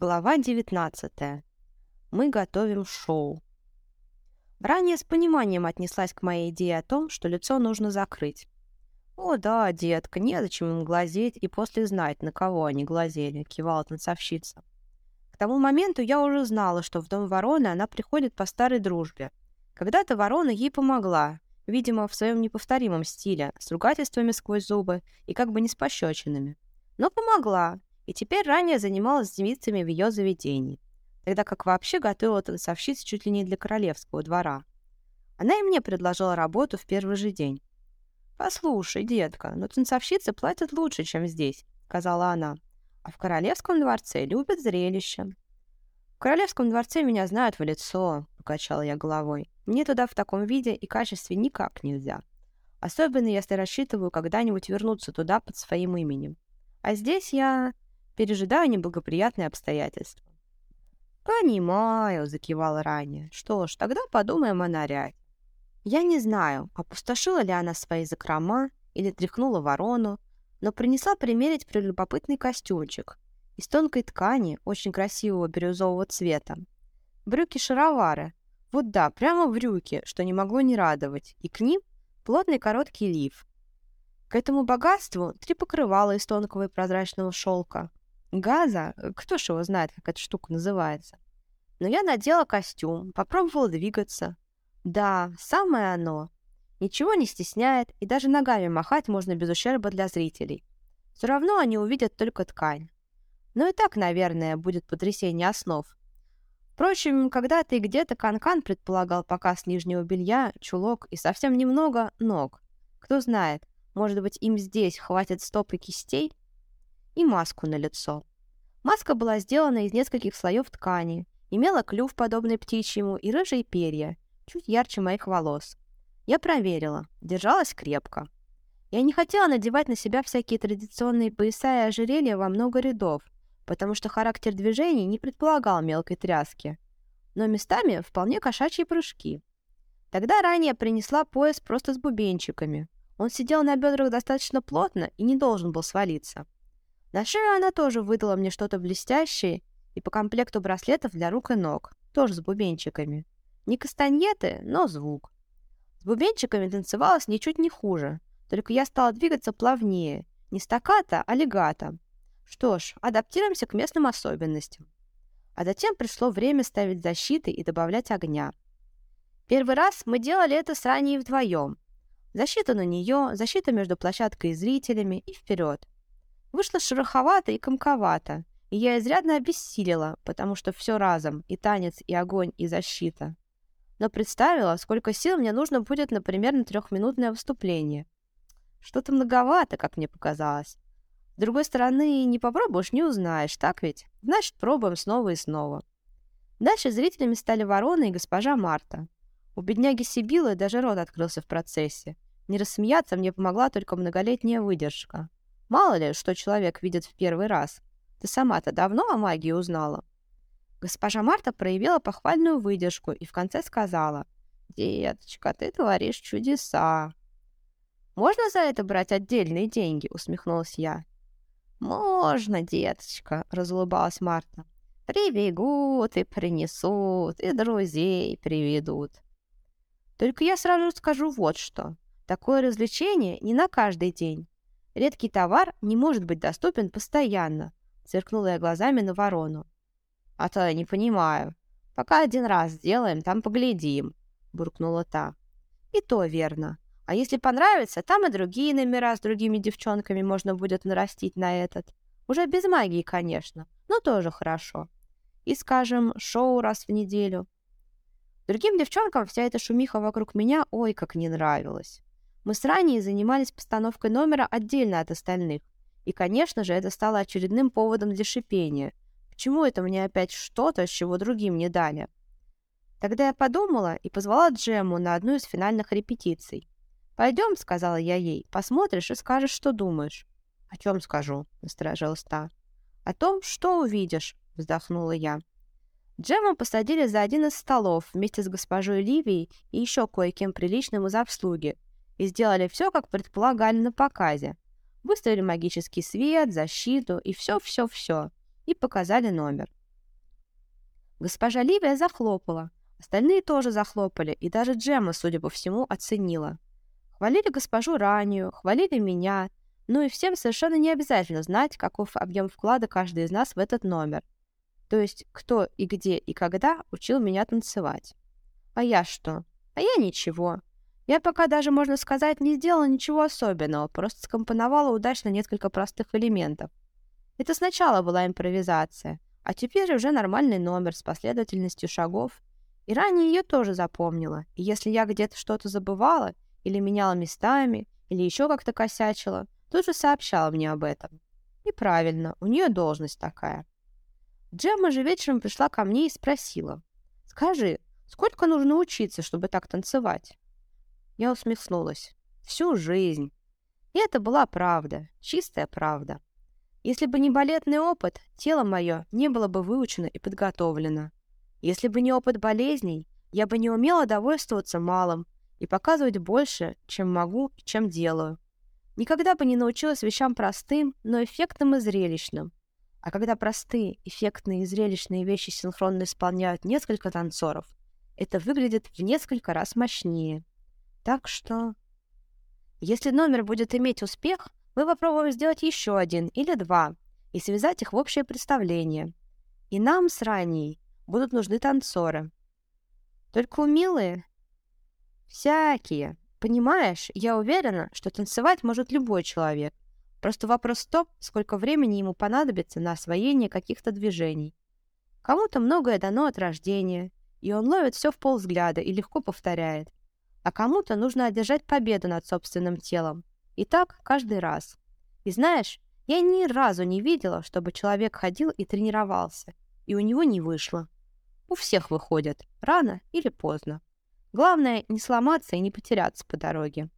Глава 19. Мы готовим шоу. Ранее с пониманием отнеслась к моей идее о том, что лицо нужно закрыть. «О да, детка, незачем им глазеть и после знать, на кого они глазели», — кивала танцовщица. К тому моменту я уже знала, что в дом вороны она приходит по старой дружбе. Когда-то ворона ей помогла, видимо, в своем неповторимом стиле, с ругательствами сквозь зубы и как бы не с пощечинами. Но помогла, и теперь ранее занималась девицами в ее заведении, тогда как вообще готовила танцовщиц чуть ли не для королевского двора. Она и мне предложила работу в первый же день. «Послушай, детка, но танцовщицы платят лучше, чем здесь», — сказала она. «А в королевском дворце любят зрелища». «В королевском дворце меня знают в лицо», — покачала я головой. «Мне туда в таком виде и качестве никак нельзя. Особенно, если рассчитываю когда-нибудь вернуться туда под своим именем. А здесь я пережидаю неблагоприятные обстоятельства. «Понимаю», — закивала ранее. «Что ж, тогда подумаем о наряде». Я не знаю, опустошила ли она свои закрома или тряхнула ворону, но принесла примерить прелюбопытный костюмчик из тонкой ткани, очень красивого бирюзового цвета. Брюки-шаровары. Вот да, прямо брюки, что не могло не радовать, и к ним плотный короткий лиф. К этому богатству три покрывала из тонкого и прозрачного шелка, газа, э, кто ж его знает, как эта штука называется. Но я надела костюм, попробовала двигаться. Да, самое оно. Ничего не стесняет, и даже ногами махать можно без ущерба для зрителей. Все равно они увидят только ткань. Но и так, наверное, будет потрясение основ. Впрочем, когда-то и где-то Канкан -кан предполагал показ нижнего белья, чулок и совсем немного ног. Кто знает, может быть, им здесь хватит стоп и кистей? И маску на лицо. Маска была сделана из нескольких слоев ткани, имела клюв, подобный птичьему, и рыжие перья, чуть ярче моих волос. Я проверила, держалась крепко. Я не хотела надевать на себя всякие традиционные пояса и ожерелья во много рядов, потому что характер движений не предполагал мелкой тряски. Но местами вполне кошачьи прыжки. Тогда ранее принесла пояс просто с бубенчиками. Он сидел на бедрах достаточно плотно и не должен был свалиться. На шею она тоже выдала мне что-то блестящее и по комплекту браслетов для рук и ног, тоже с бубенчиками. Не кастаньеты, но звук. С бубенчиками танцевалось ничуть не хуже, только я стала двигаться плавнее, не стаката, а легато. Что ж, адаптируемся к местным особенностям. А затем пришло время ставить защиты и добавлять огня. Первый раз мы делали это с ранее вдвоем. Защита на нее, защита между площадкой и зрителями и вперед. Вышло шероховато и комковато, и я изрядно обессилила, потому что все разом, и танец, и огонь, и защита. Но представила, сколько сил мне нужно будет, например, на трехминутное выступление. Что-то многовато, как мне показалось. С другой стороны, не попробуешь, не узнаешь, так ведь? Значит, пробуем снова и снова. Дальше зрителями стали ворона и госпожа Марта. У бедняги Сибилы даже рот открылся в процессе. Не рассмеяться мне помогла только многолетняя выдержка. Мало ли, что человек видит в первый раз. Ты сама-то давно о магии узнала?» Госпожа Марта проявила похвальную выдержку и в конце сказала, «Деточка, ты творишь чудеса». «Можно за это брать отдельные деньги?» — усмехнулась я. «Можно, деточка», — разулыбалась Марта. «Прибегут и принесут, и друзей приведут». Только я сразу скажу вот что. Такое развлечение не на каждый день. Редкий товар не может быть доступен постоянно, сверкнула я глазами на ворону. А то я не понимаю. Пока один раз сделаем, там поглядим, буркнула та. И то верно. А если понравится, там и другие номера с другими девчонками можно будет нарастить на этот. Уже без магии, конечно, но тоже хорошо. И, скажем, шоу раз в неделю. Другим девчонкам вся эта шумиха вокруг меня ой как не нравилась. Мы с ранее занимались постановкой номера отдельно от остальных. И, конечно же, это стало очередным поводом для шипения. Почему это мне опять что-то, с чего другим не дали? Тогда я подумала и позвала Джему на одну из финальных репетиций. «Пойдем», — сказала я ей, — «посмотришь и скажешь, что думаешь». «О чем скажу?» — насторожилась та. «О том, что увидишь», — вздохнула я. Джему посадили за один из столов вместе с госпожой Ливией и еще кое-кем приличным из обслуги, и сделали все, как предполагали на показе. Выставили магический свет, защиту и все-все-все. И показали номер. Госпожа Ливия захлопала. Остальные тоже захлопали, и даже Джемма, судя по всему, оценила. Хвалили госпожу раннюю, хвалили меня, ну и всем совершенно не обязательно знать, каков объем вклада каждый из нас в этот номер. То есть, кто и где и когда учил меня танцевать. А я что? А я ничего. Я пока даже, можно сказать, не сделала ничего особенного, просто скомпоновала удачно несколько простых элементов. Это сначала была импровизация, а теперь уже нормальный номер с последовательностью шагов. И ранее ее тоже запомнила. И если я где-то что-то забывала, или меняла местами, или еще как-то косячила, тут же сообщала мне об этом. И правильно, у нее должность такая. Джемма же вечером пришла ко мне и спросила. «Скажи, сколько нужно учиться, чтобы так танцевать?» Я усмехнулась. «Всю жизнь». И это была правда, чистая правда. Если бы не балетный опыт, тело мое не было бы выучено и подготовлено. Если бы не опыт болезней, я бы не умела довольствоваться малым и показывать больше, чем могу и чем делаю. Никогда бы не научилась вещам простым, но эффектным и зрелищным. А когда простые, эффектные и зрелищные вещи синхронно исполняют несколько танцоров, это выглядит в несколько раз мощнее. Так что... Если номер будет иметь успех, мы попробуем сделать еще один или два и связать их в общее представление. И нам с ранней будут нужны танцоры. Только умелые? Всякие. Понимаешь, я уверена, что танцевать может любой человек. Просто вопрос в том, сколько времени ему понадобится на освоение каких-то движений. Кому-то многое дано от рождения, и он ловит все в полвзгляда и легко повторяет. А кому-то нужно одержать победу над собственным телом, и так каждый раз. И знаешь, я ни разу не видела, чтобы человек ходил и тренировался, и у него не вышло. У всех выходят, рано или поздно. Главное, не сломаться и не потеряться по дороге.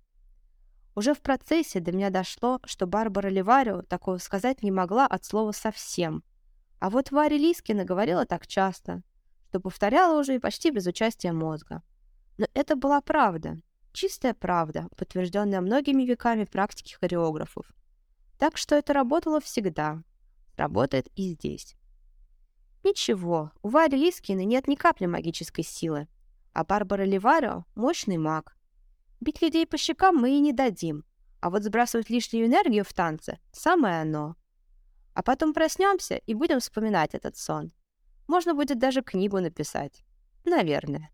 Уже в процессе до меня дошло, что Барбара Ливарио такого сказать не могла от слова «совсем». А вот Варя Лискина говорила так часто, что повторяла уже и почти без участия мозга. Но это была правда, Чистая правда, подтвержденная многими веками практики хореографов. Так что это работало всегда. Работает и здесь. Ничего, у Вари Искины нет ни капли магической силы, а Барбара Ливарио — мощный маг. Бить людей по щекам мы и не дадим, а вот сбрасывать лишнюю энергию в танце — самое оно. А потом проснемся и будем вспоминать этот сон. Можно будет даже книгу написать. Наверное.